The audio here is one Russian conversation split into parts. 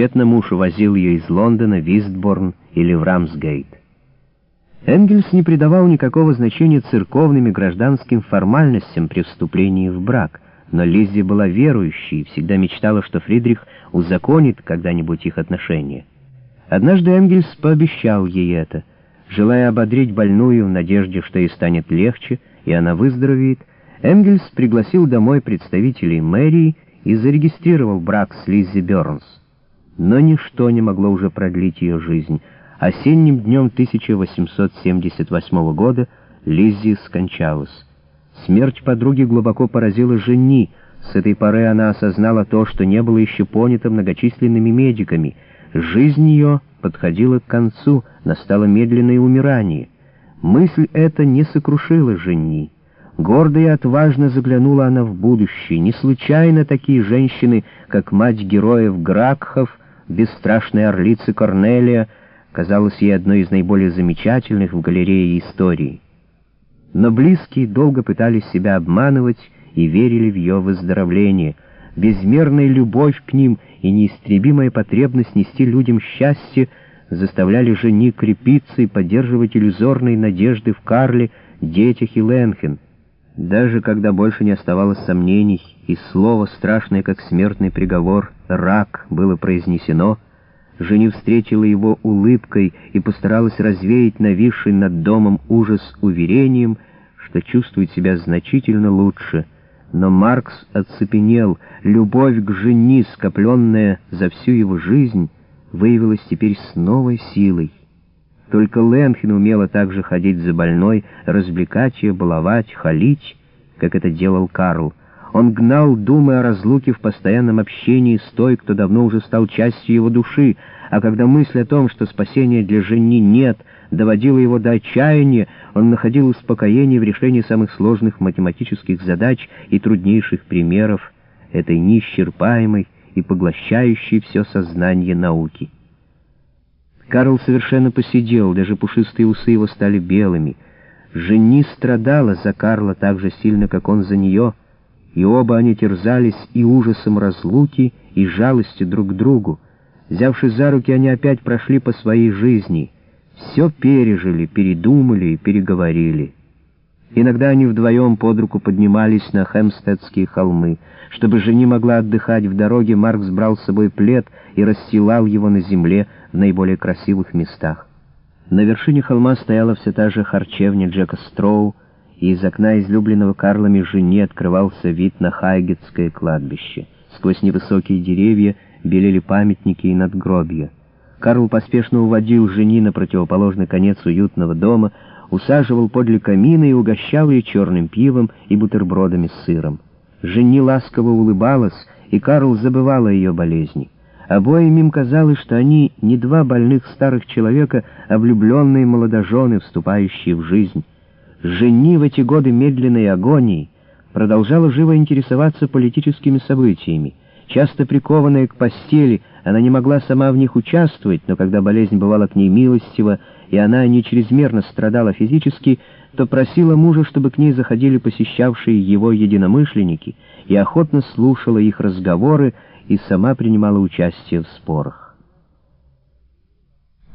Тщетно муж увозил ее из Лондона в Истборн или в Рамсгейт. Энгельс не придавал никакого значения церковным и гражданским формальностям при вступлении в брак, но Лиззи была верующей и всегда мечтала, что Фридрих узаконит когда-нибудь их отношения. Однажды Энгельс пообещал ей это. Желая ободрить больную в надежде, что ей станет легче, и она выздоровеет, Энгельс пригласил домой представителей мэрии и зарегистрировал брак с Лиззи Бернс. Но ничто не могло уже продлить ее жизнь. Осенним днем 1878 года Лиззи скончалась. Смерть подруги глубоко поразила жени. С этой поры она осознала то, что не было еще понято многочисленными медиками. Жизнь ее подходила к концу, настало медленное умирание. Мысль эта не сокрушила жени. Гордо и отважно заглянула она в будущее. Не случайно такие женщины, как мать героев Гракхов, бесстрашная орлица Корнелия, казалась ей одной из наиболее замечательных в галерее истории. Но близкие долго пытались себя обманывать и верили в ее выздоровление. Безмерная любовь к ним и неистребимая потребность нести людям счастье заставляли жени крепиться и поддерживать иллюзорные надежды в Карле, детях и Ленхен. Даже когда больше не оставалось сомнений, и слово, страшное как смертный приговор, «рак» было произнесено, Жени встретила его улыбкой и постаралась развеять нависший над домом ужас уверением, что чувствует себя значительно лучше. Но Маркс оцепенел, любовь к жени, скопленная за всю его жизнь, выявилась теперь с новой силой. Только Ленхен умела также ходить за больной, развлекать ее, баловать, халить, как это делал Карл. Он гнал думы о разлуке в постоянном общении с той, кто давно уже стал частью его души, а когда мысль о том, что спасения для жени нет, доводила его до отчаяния, он находил успокоение в решении самых сложных математических задач и труднейших примеров этой неисчерпаемой и поглощающей все сознание науки. Карл совершенно посидел, даже пушистые усы его стали белыми. Жени страдала за Карла так же сильно, как он за нее, и оба они терзались и ужасом разлуки, и жалостью друг к другу. Взявшись за руки, они опять прошли по своей жизни, все пережили, передумали и переговорили. Иногда они вдвоем под руку поднимались на Хемстедские холмы. Чтобы жени могла отдыхать в дороге, Маркс брал с собой плед и расстилал его на земле в наиболее красивых местах. На вершине холма стояла все та же харчевня Джека Строу, и из окна излюбленного Карлами жени открывался вид на Хайгетское кладбище. Сквозь невысокие деревья белели памятники и надгробья. Карл поспешно уводил жени на противоположный конец уютного дома, усаживал подле камина и угощал ее черным пивом и бутербродами с сыром. Жени ласково улыбалась, и Карл забывал о ее болезни. Обоим им казалось, что они не два больных старых человека, а влюбленные молодожены, вступающие в жизнь. Жени в эти годы медленной агонии продолжала живо интересоваться политическими событиями. Часто прикованная к постели, она не могла сама в них участвовать, но когда болезнь бывала к ней милостива, и она не чрезмерно страдала физически, то просила мужа, чтобы к ней заходили посещавшие его единомышленники, и охотно слушала их разговоры и сама принимала участие в спорах.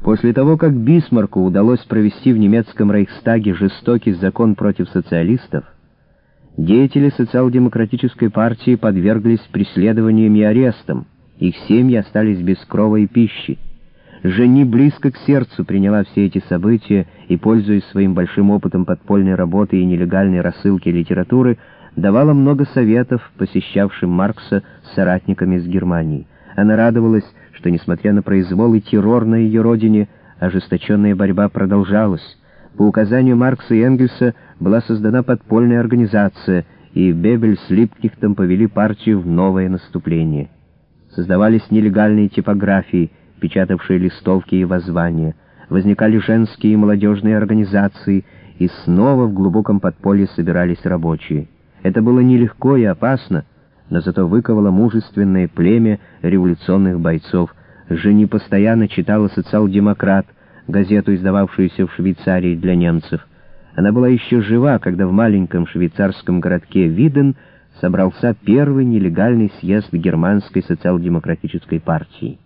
После того, как Бисмарку удалось провести в немецком Рейхстаге жестокий закон против социалистов, Деятели социал-демократической партии подверглись преследованиям и арестам. Их семьи остались без крова и пищи. Жени близко к сердцу приняла все эти события и, пользуясь своим большим опытом подпольной работы и нелегальной рассылки литературы, давала много советов посещавшим Маркса соратниками из Германии. Она радовалась, что, несмотря на произвол и террор на ее родине, ожесточенная борьба продолжалась. По указанию Маркса и Энгельса была создана подпольная организация, и Бебель с Липкихтом повели партию в новое наступление. Создавались нелегальные типографии, печатавшие листовки и воззвания. Возникали женские и молодежные организации, и снова в глубоком подполье собирались рабочие. Это было нелегко и опасно, но зато выковало мужественное племя революционных бойцов. Жени постоянно читала «Социал-демократ», газету, издававшуюся в Швейцарии для немцев. Она была еще жива, когда в маленьком швейцарском городке Виден собрался первый нелегальный съезд германской социал-демократической партии.